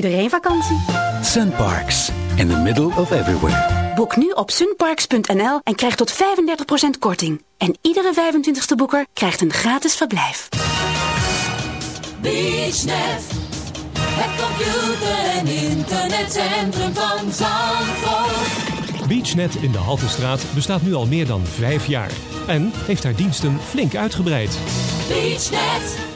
Iedereen vakantie? Sunparks, in the middle of everywhere. Boek nu op sunparks.nl en krijg tot 35% korting. En iedere 25e boeker krijgt een gratis verblijf. BeachNet, het computer- en internetcentrum van Zandvoort. BeachNet in de Haltestraat bestaat nu al meer dan vijf jaar. En heeft haar diensten flink uitgebreid. BeachNet.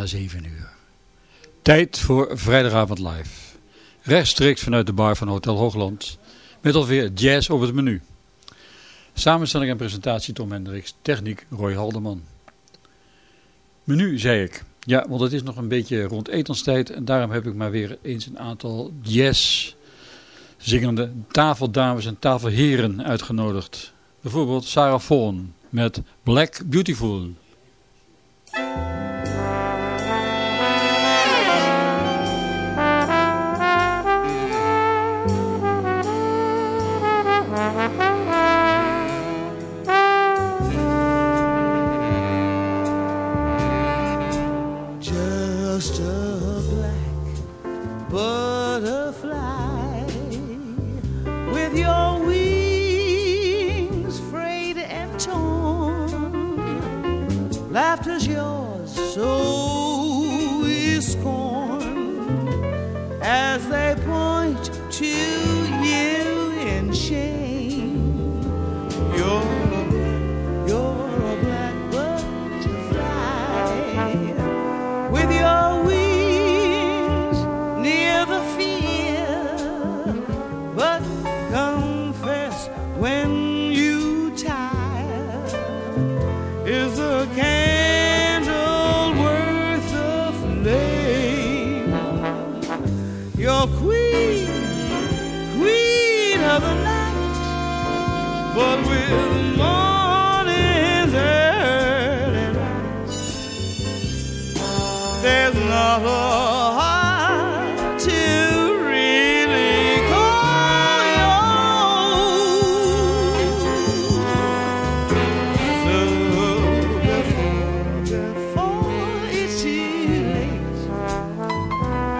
Na 7 uur. Tijd voor Vrijdagavond live. Rechtstreeks vanuit de bar van Hotel Hoogland. Met alweer jazz op het menu. Samenstelling en presentatie Tom Hendricks. Techniek Roy Haldeman. Menu zei ik. Ja, want het is nog een beetje rond etenstijd. En daarom heb ik maar weer eens een aantal jazz zingende tafeldames en tafelheren uitgenodigd. Bijvoorbeeld Sarah Vaughan met Black Beautiful.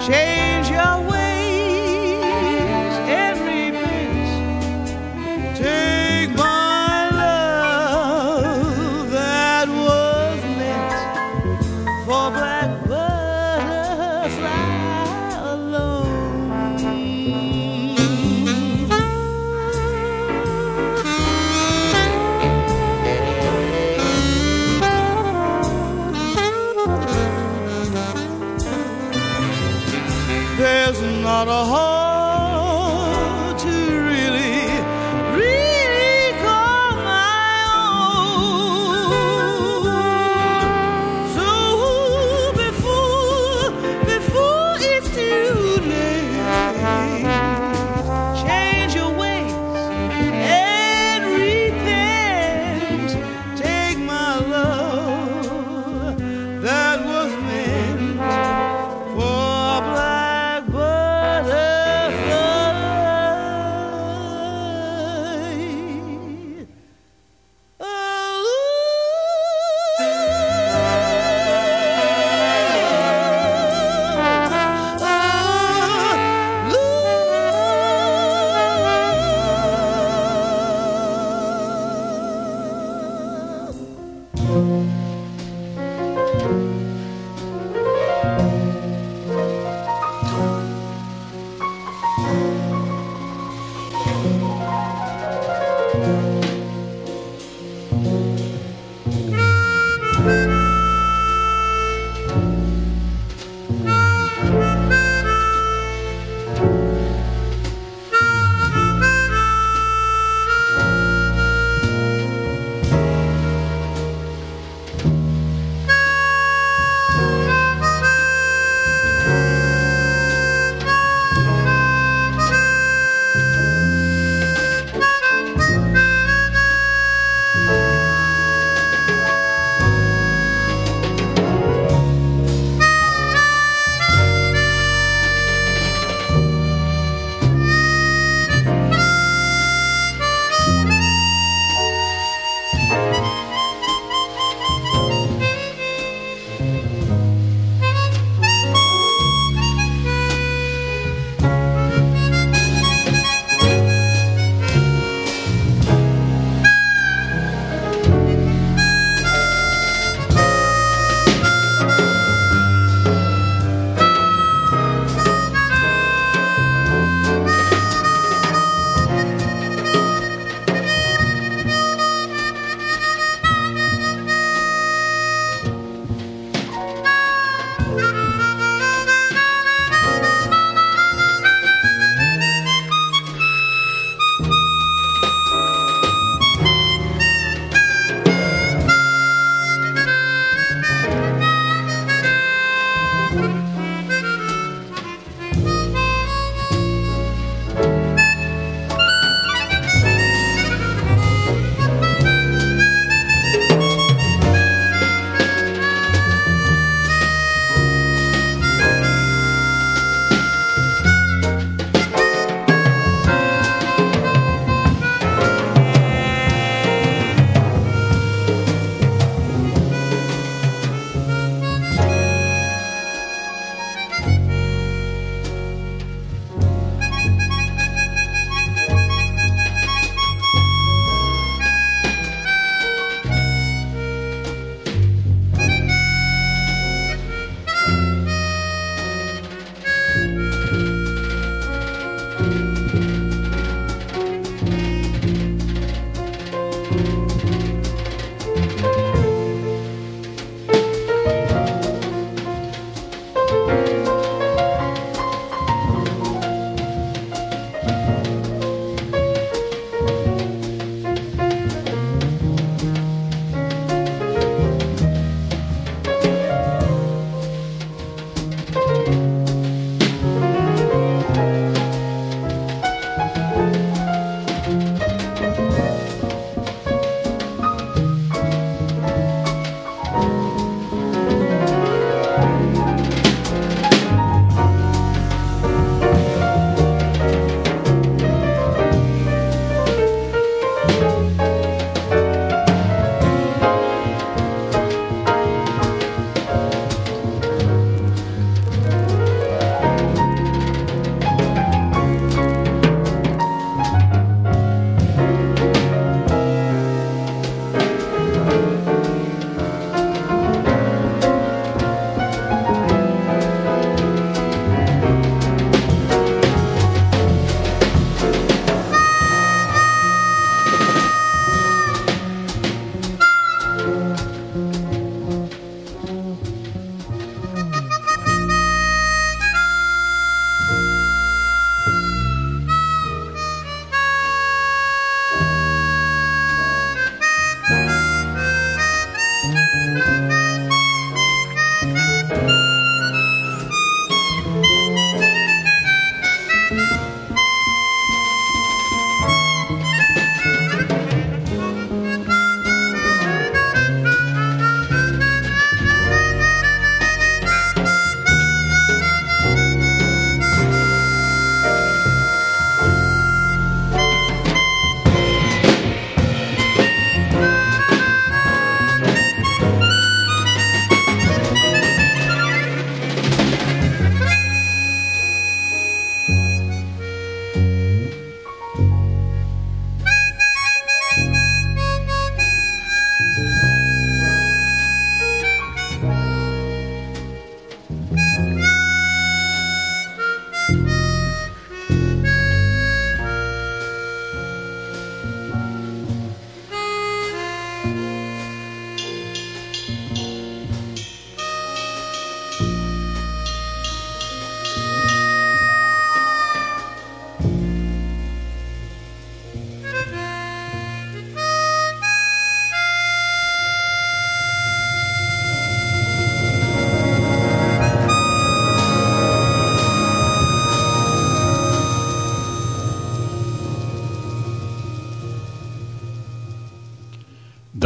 Change your ways not a heart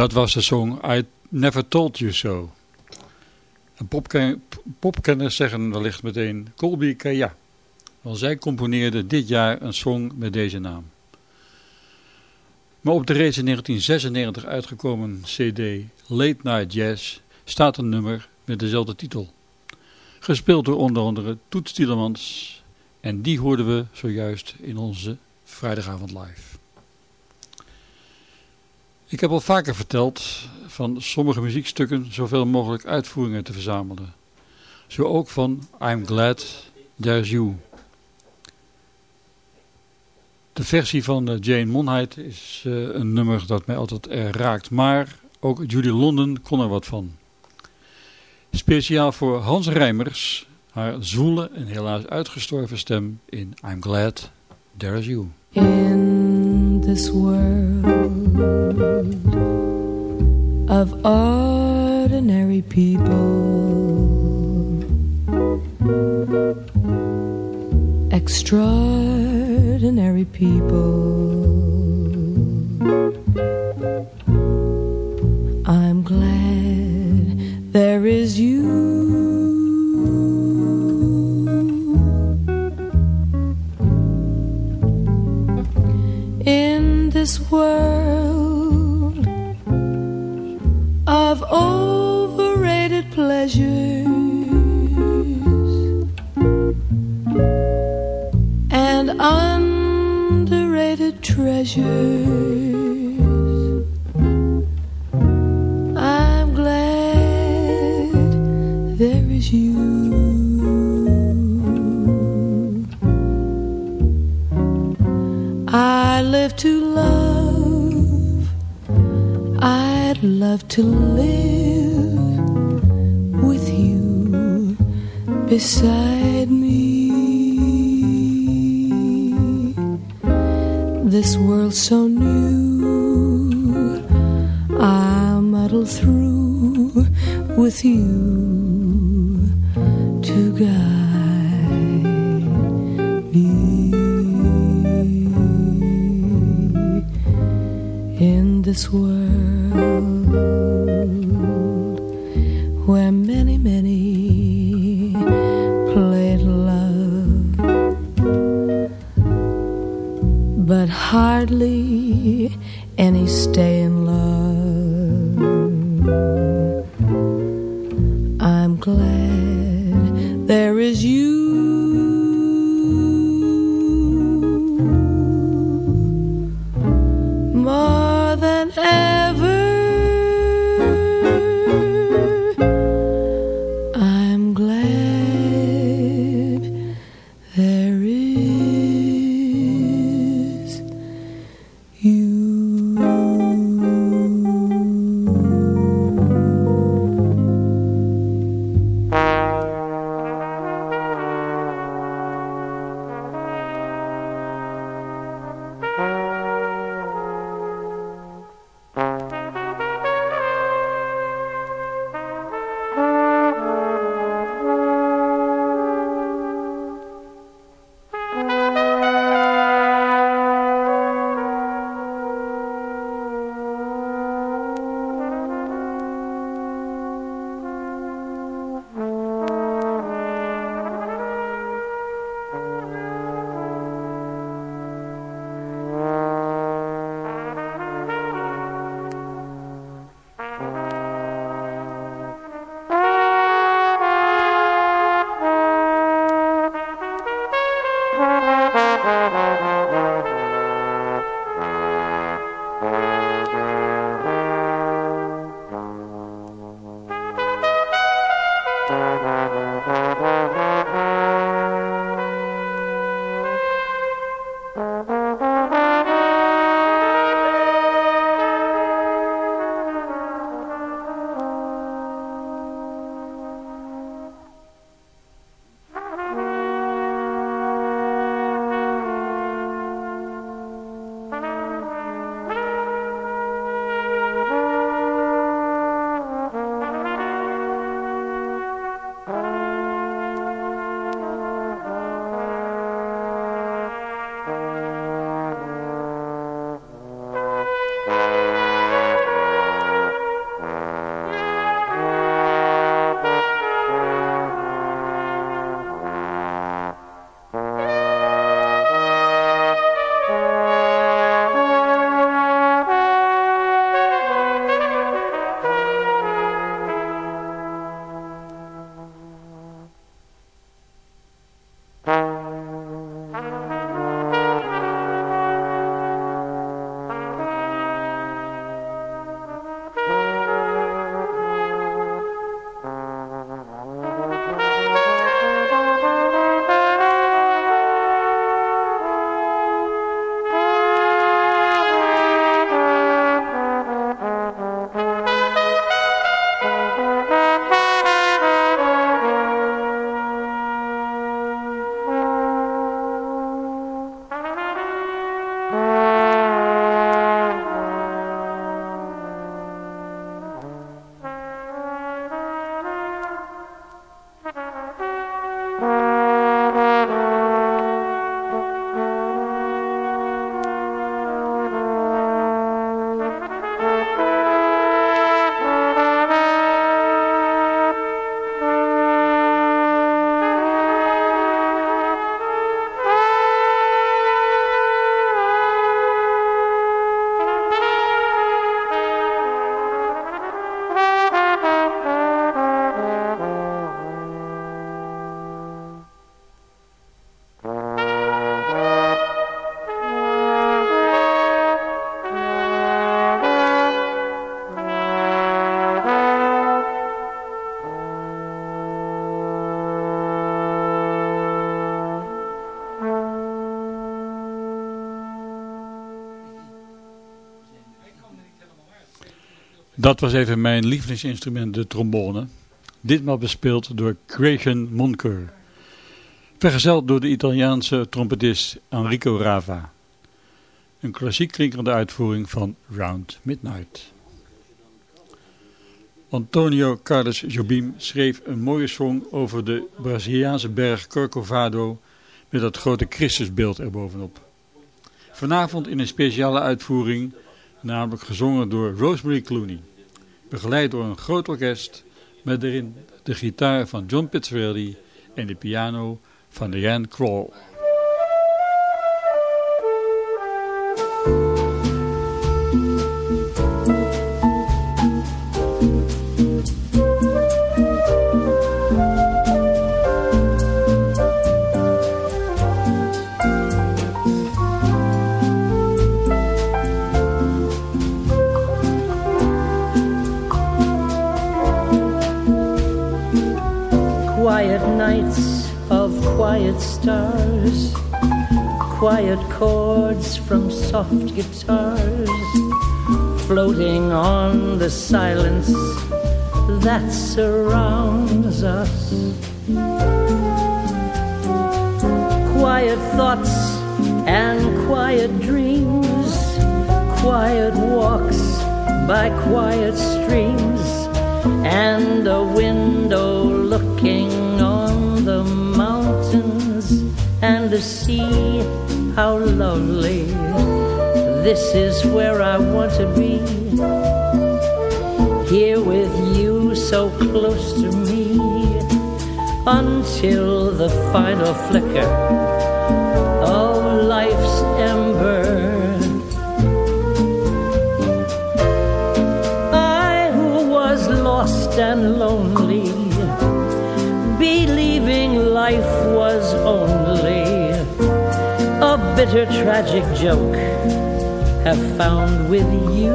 Dat was de song I Never Told You So. En popken popkenners zeggen wellicht meteen Colby Kaya. Want zij componeerde dit jaar een song met deze naam. Maar op de reeds in 1996 uitgekomen cd Late Night Jazz staat een nummer met dezelfde titel. Gespeeld door onder andere Toet Stielemans. En die hoorden we zojuist in onze vrijdagavond live. Ik heb al vaker verteld van sommige muziekstukken zoveel mogelijk uitvoeringen te verzamelen. Zo ook van I'm Glad There's You. De versie van eh, Jane Monheit is uh, een nummer dat mij altijd erg raakt, maar ook Judy London kon er wat van. Speciaal voor Hans Rijmers, haar zwoele en helaas uitgestorven stem in I'm Glad There's You. In this world of ordinary people. Extraordinary people. I'm glad there is you. In this world pleasures and underrated treasures. I'm glad there is you. I live to love. I'd love to live beside me. This world so new, I'll muddle through with you to guide me. in this world Dat was even mijn lievelingsinstrument, de trombone. Ditmaal bespeeld door Creation Monker. Vergezeld door de Italiaanse trompetist Enrico Rava. Een klassiek klinkende uitvoering van Round Midnight. Antonio Carlos Jobim schreef een mooie song over de Braziliaanse berg Corcovado met dat grote Christusbeeld erbovenop. Vanavond in een speciale uitvoering, namelijk gezongen door Rosemary Clooney. Begeleid door een groot orkest met erin de gitaar van John Pizzarelli en de piano van Diane Kroll. Quiet stars, quiet chords from soft guitars, floating on the silence that surrounds us. Quiet thoughts and quiet dreams, quiet walks by quiet streams, and a window looking to see how lovely this is where I want to be. Here with you so close to me until the final flicker bitter tragic joke have found with you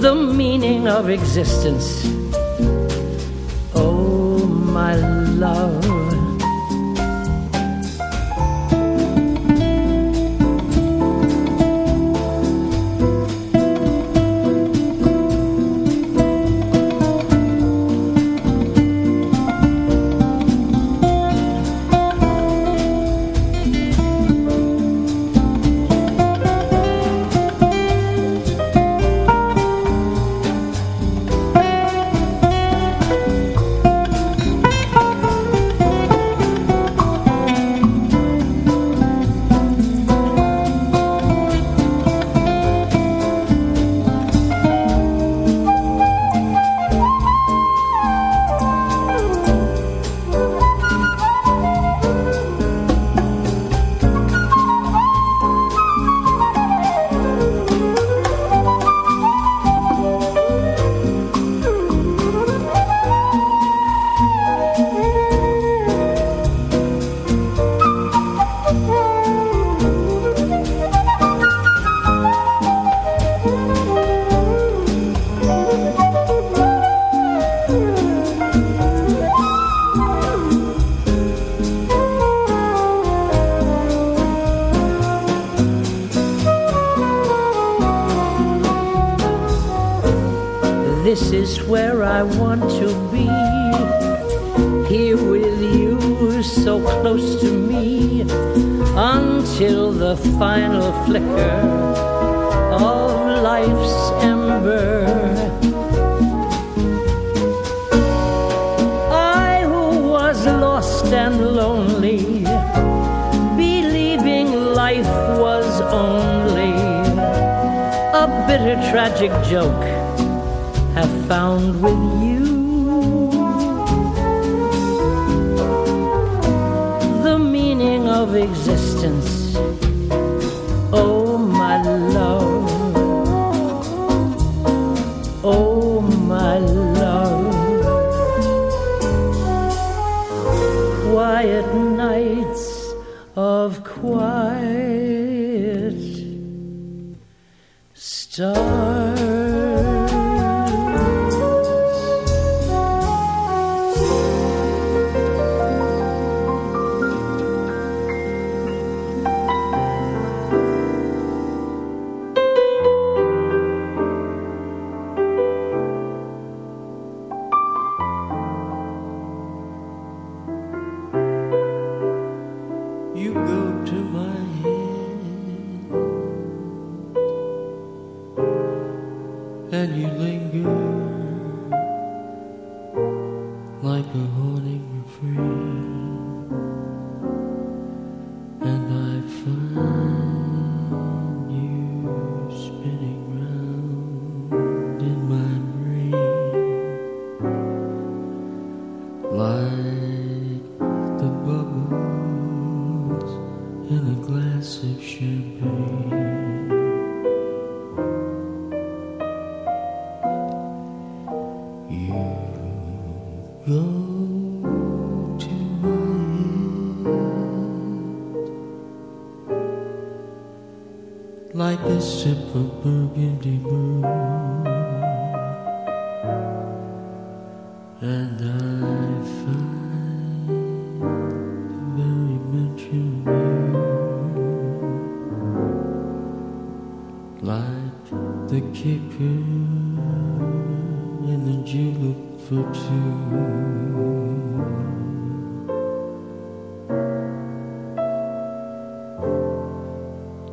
the meaning of existence. Oh, my love.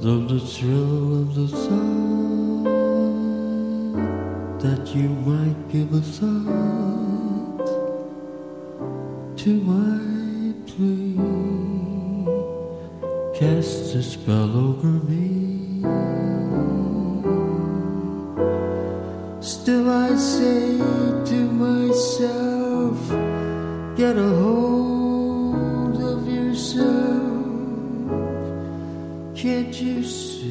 of the thrill of the sight that you might give a thought to my plea. Cast a spell over me. Still, I say to myself, get a hold. 也只是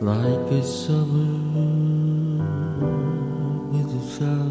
like a summer with a thousand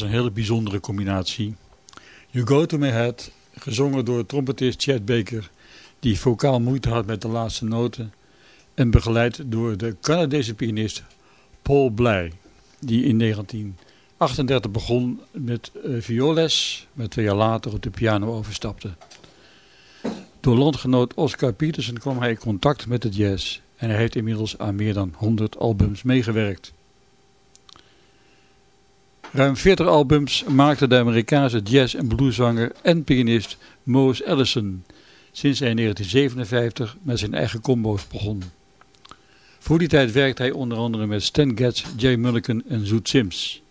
was een hele bijzondere combinatie. You Go To My Head, gezongen door trompetist Chad Baker, die vocaal moeite had met de laatste noten, en begeleid door de Canadese pianist Paul Bley, die in 1938 begon met uh, vioolles, maar twee jaar later op de piano overstapte. Door landgenoot Oscar Peterson kwam hij in contact met de jazz en hij heeft inmiddels aan meer dan 100 albums meegewerkt. Ruim 40 albums maakte de Amerikaanse jazz- en blueszanger en pianist Mose Allison sinds hij in 1957 met zijn eigen combo's begon. Voor die tijd werkte hij onder andere met Stan Getz, Jay Mulligan en Zoet Sims.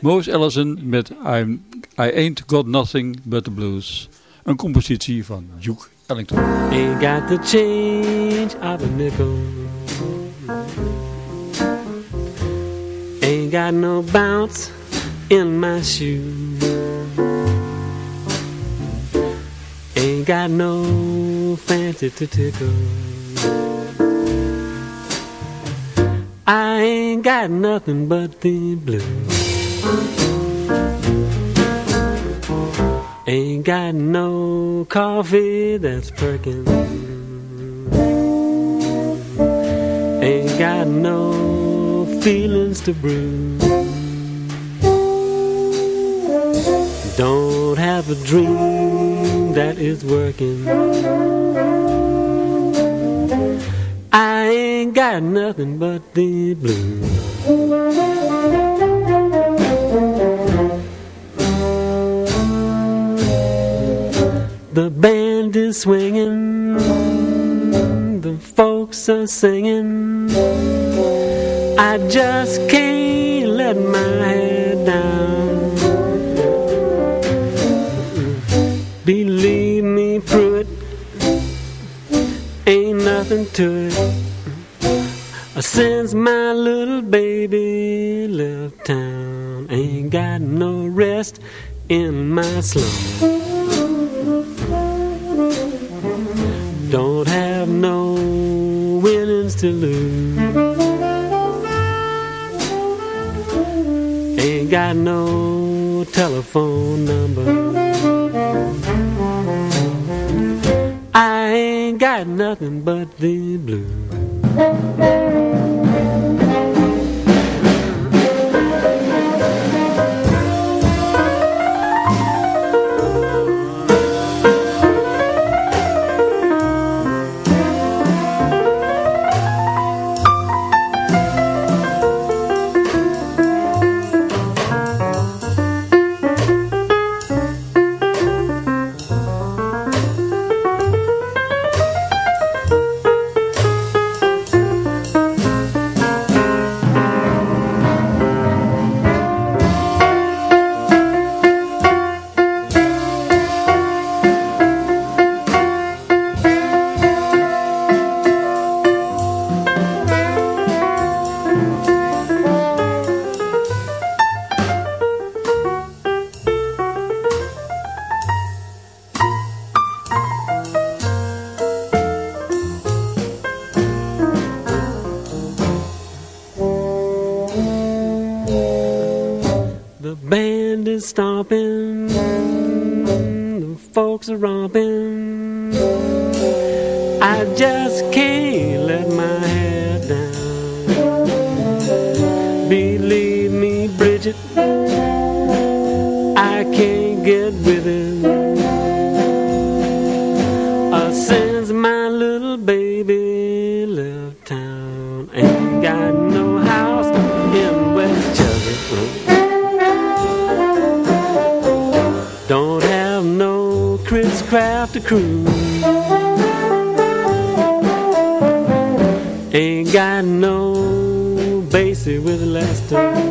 Mose Allison met I Ain't Got Nothing But The Blues, een compositie van Duke Ellington. Ain't got the change of a nickel. Ain't got no bounce in my shoe. Ain't got no fancy to tickle. I ain't got nothing but the blues. Ain't got no coffee that's perking. Ain't got no feelings to brew. Don't have a dream that is working. I ain't got nothing but the blues. The band is swinging, the folks are singing. I just can't let my head down. Believe me, Pruitt, ain't nothing to it. Since my little baby left town, ain't got no rest in my slum. Don't have no winnings to lose. Got no telephone number. I ain't got nothing but the blues. Bridget, I can't get with it. Uh, since my little baby left town, ain't got no house in Westchester. Don't have no Chris Craft to. Ain't got no bassy with Lester. I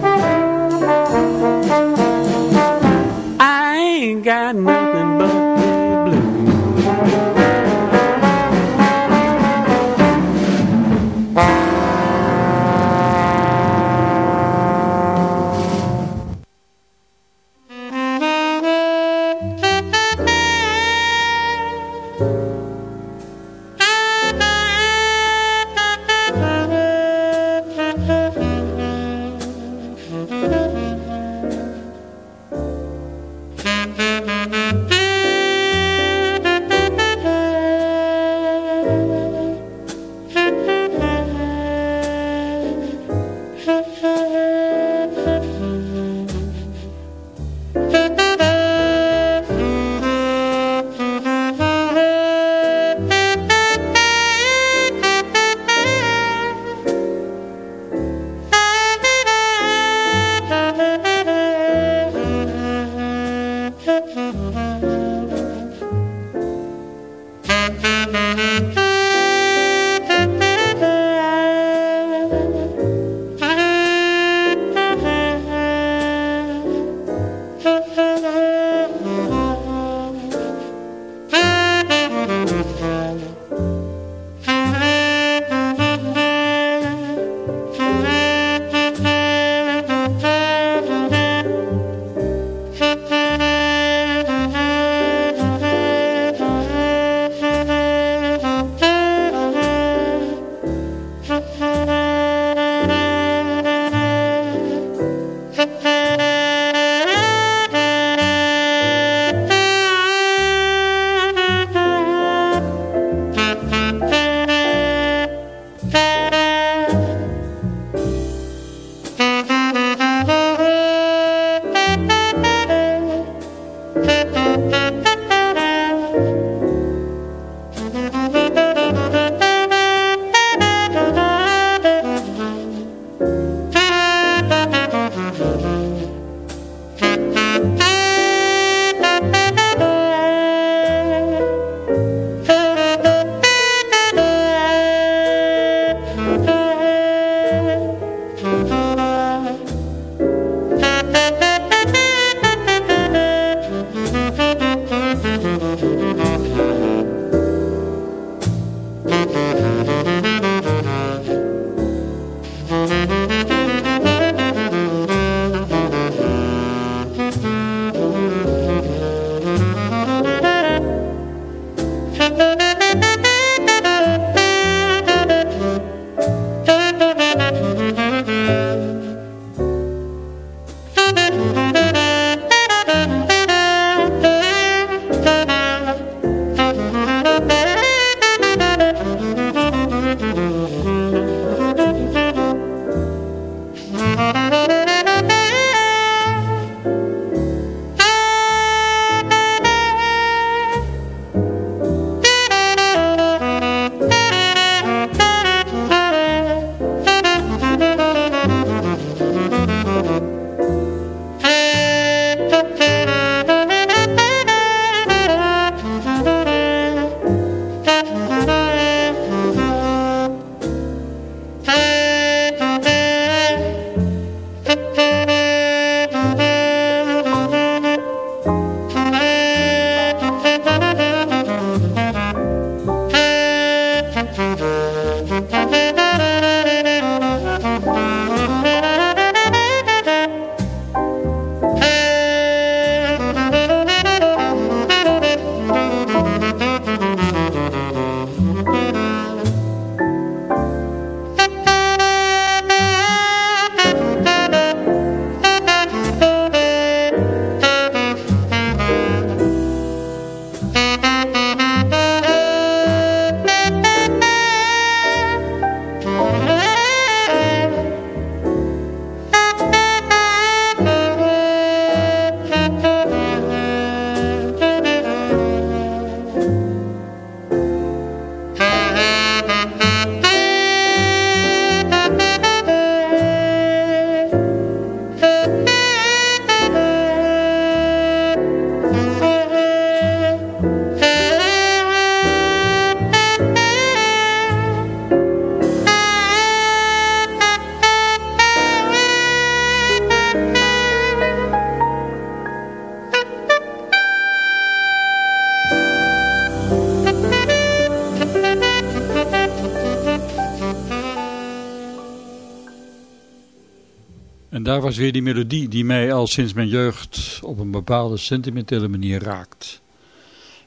daar was weer die melodie die mij al sinds mijn jeugd op een bepaalde sentimentele manier raakt.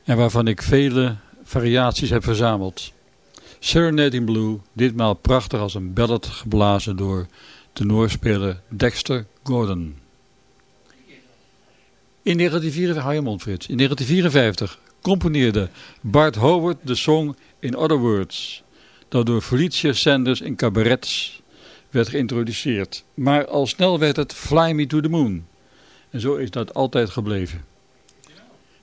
En waarvan ik vele variaties heb verzameld. Serenade in Blue, ditmaal prachtig als een ballad geblazen door tenorspeler Dexter Gordon. In 1954, In 1954 componeerde Bart Howard de song In Other Words, dat door Felicia Sanders in cabarets werd geïntroduceerd. Maar al snel werd het Fly Me to the Moon. En zo is dat altijd gebleven.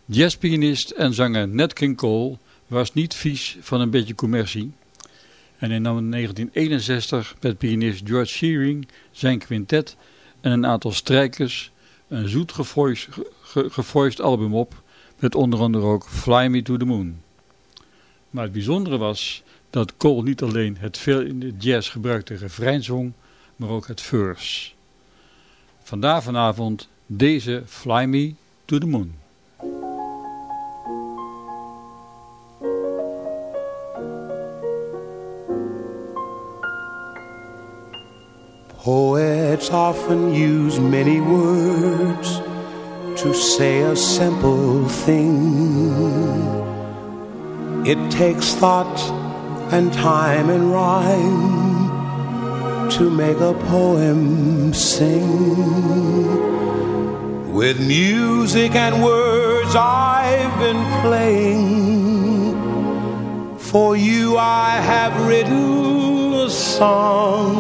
Jazzpianist en zanger Nat King Cole was niet vies van een beetje commercie. En in 1961 met pianist George Shearing, zijn quintet en een aantal strijkers een zoet gevoiced album op met onder andere ook Fly Me to the Moon. Maar het bijzondere was dat Cole niet alleen het veel in de jazz gebruikte refrein zong, maar ook het verse. Vandaar vanavond deze Fly Me to the Moon. Poets often use many words to say a simple thing. It takes thought and time and rhyme to make a poem sing. With music and words I've been playing. For you I have written a song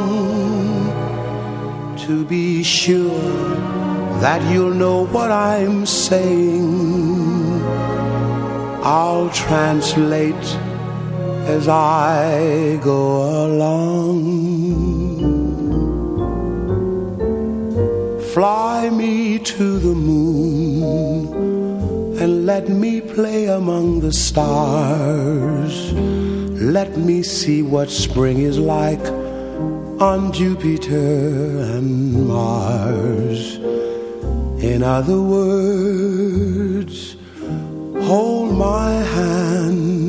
to be sure that you'll know what I'm saying. I'll translate as I go along. Fly me to the moon and let me play among the stars. Let me see what spring is like on Jupiter and Mars. In other words, hold my hand.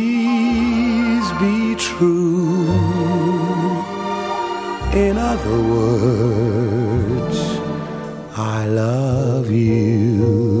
true. In other words, I love you.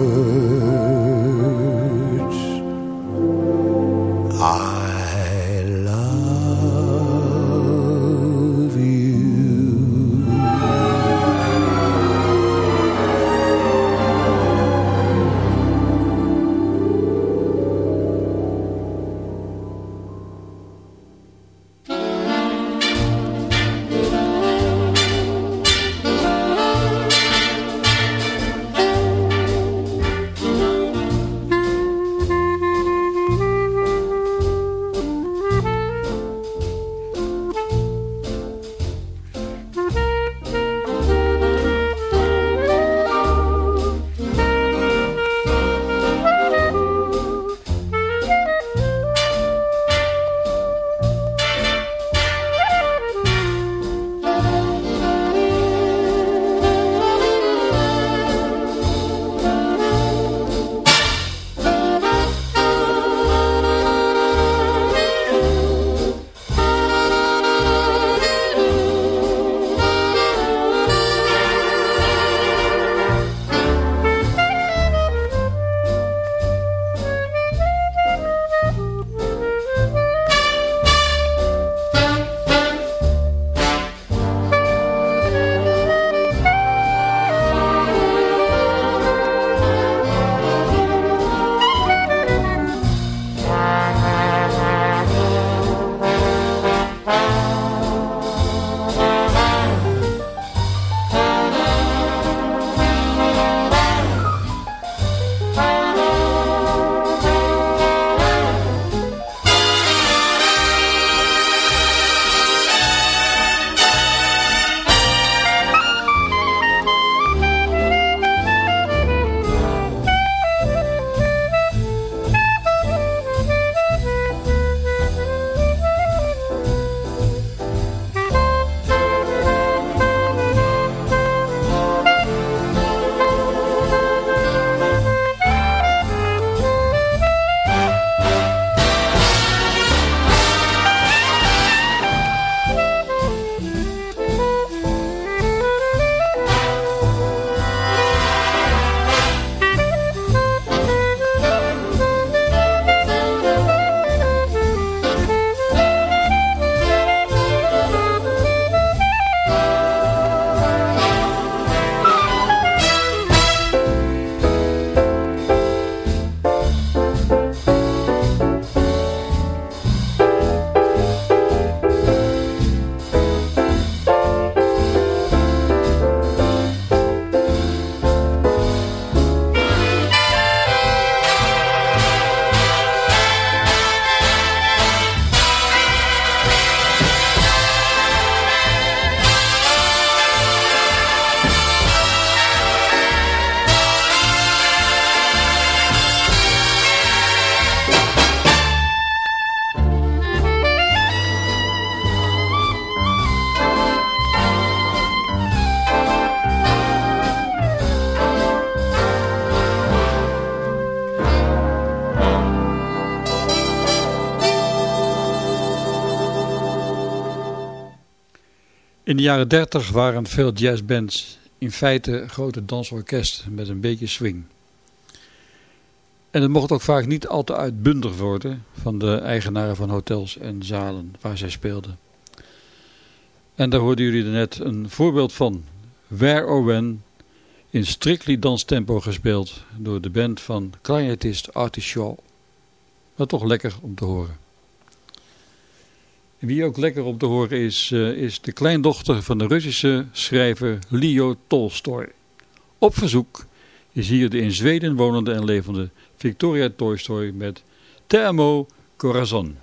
In de jaren 30 waren veel jazzbands in feite grote dansorkesten met een beetje swing. En het mocht ook vaak niet al te uitbundig worden van de eigenaren van hotels en zalen waar zij speelden. En daar hoorden jullie er net een voorbeeld van. Where or When in strictly danstempo gespeeld door de band van clarinetist Artie Shaw. Wat toch lekker om te horen. Wie ook lekker om te horen is, uh, is de kleindochter van de Russische schrijver Leo Tolstoy. Op verzoek is hier de in Zweden wonende en levende Victoria Tolstoy met Thermo Corazon.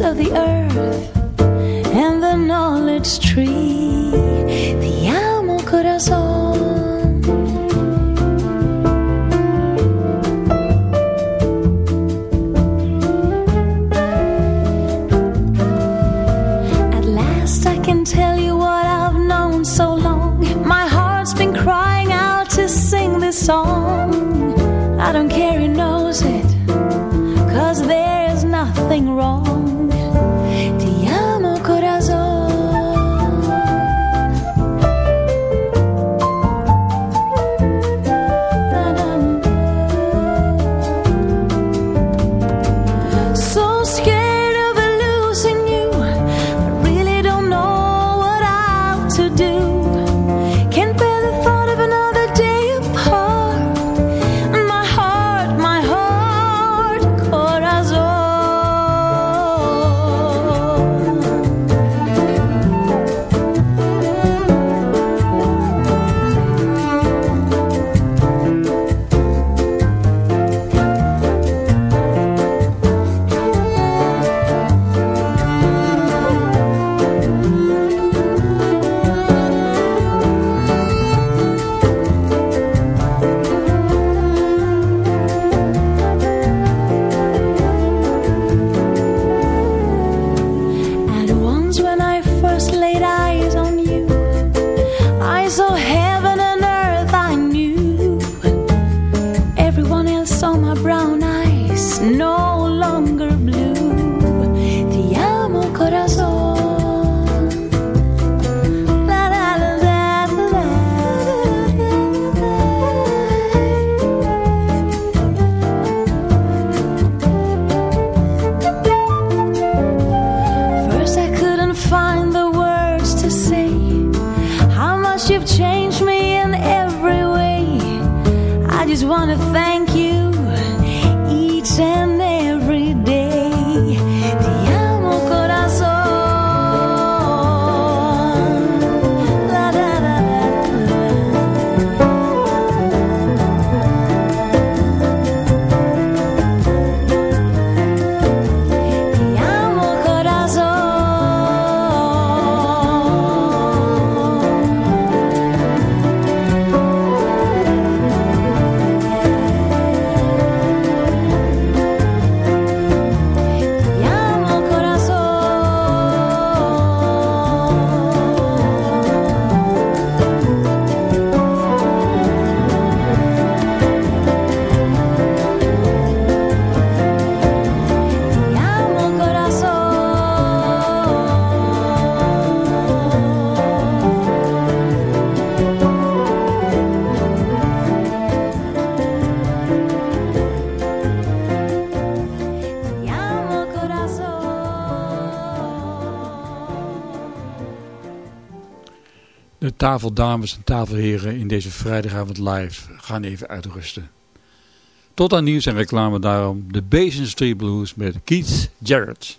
Of the earth and the knowledge tree. Ti amo corazón. Tafeldames en tafelheren in deze vrijdagavond live gaan even uitrusten. Tot aan nieuws en reclame daarom de Basin Street Blues met Keith Jarrett.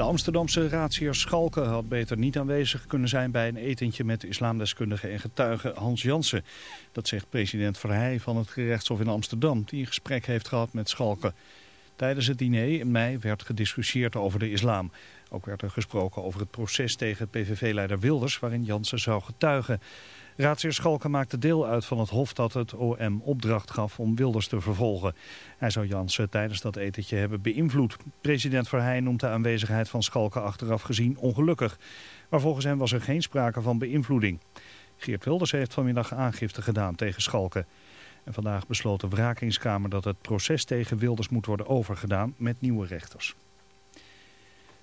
De Amsterdamse raadsheer Schalke had beter niet aanwezig kunnen zijn bij een etentje met islamdeskundige en getuige Hans Jansen. Dat zegt president Verheij van het gerechtshof in Amsterdam, die een gesprek heeft gehad met Schalke. Tijdens het diner in mei werd gediscussieerd over de islam. Ook werd er gesproken over het proces tegen PVV-leider Wilders, waarin Jansen zou getuigen. Raadsheer Schalke maakte deel uit van het hof dat het OM opdracht gaf om Wilders te vervolgen. Hij zou Jansen tijdens dat etentje hebben beïnvloed. President Verheij noemt de aanwezigheid van Schalke achteraf gezien ongelukkig. Maar volgens hem was er geen sprake van beïnvloeding. Geert Wilders heeft vanmiddag aangifte gedaan tegen Schalke. En vandaag besloot de wrakingskamer dat het proces tegen Wilders moet worden overgedaan met nieuwe rechters.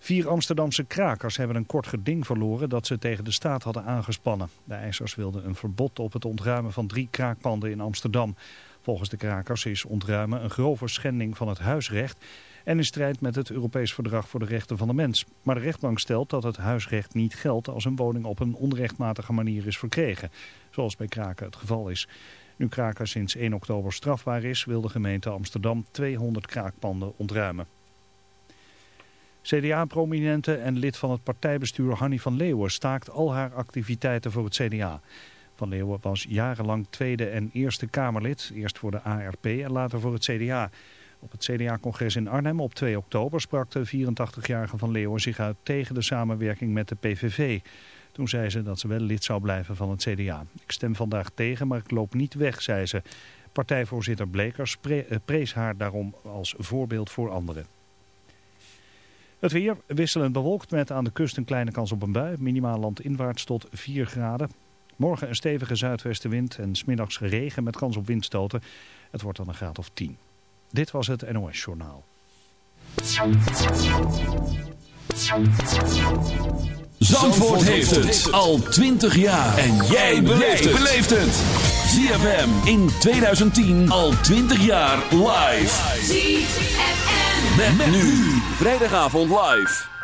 Vier Amsterdamse krakers hebben een kort geding verloren dat ze tegen de staat hadden aangespannen. De eisers wilden een verbod op het ontruimen van drie kraakpanden in Amsterdam. Volgens de krakers is ontruimen een grove schending van het huisrecht en in strijd met het Europees Verdrag voor de Rechten van de Mens. Maar de rechtbank stelt dat het huisrecht niet geldt als een woning op een onrechtmatige manier is verkregen, zoals bij kraken het geval is. Nu kraken sinds 1 oktober strafbaar is, wil de gemeente Amsterdam 200 kraakpanden ontruimen. CDA-prominente en lid van het partijbestuur Hanny van Leeuwen staakt al haar activiteiten voor het CDA. Van Leeuwen was jarenlang Tweede en Eerste Kamerlid, eerst voor de ARP en later voor het CDA. Op het CDA-congres in Arnhem op 2 oktober sprak de 84-jarige Van Leeuwen zich uit tegen de samenwerking met de PVV. Toen zei ze dat ze wel lid zou blijven van het CDA. Ik stem vandaag tegen, maar ik loop niet weg, zei ze. Partijvoorzitter Blekers prees haar daarom als voorbeeld voor anderen. Het weer wisselend bewolkt met aan de kust een kleine kans op een bui. Minimaal landinwaarts tot 4 graden. Morgen een stevige zuidwestenwind en smiddags regen met kans op windstoten. Het wordt dan een graad of 10. Dit was het NOS Journaal. Zandvoort heeft het al 20 jaar. En jij beleeft het. ZFM in 2010 al 20 jaar live. ZFM. Met, nu. Vrijdagavond live.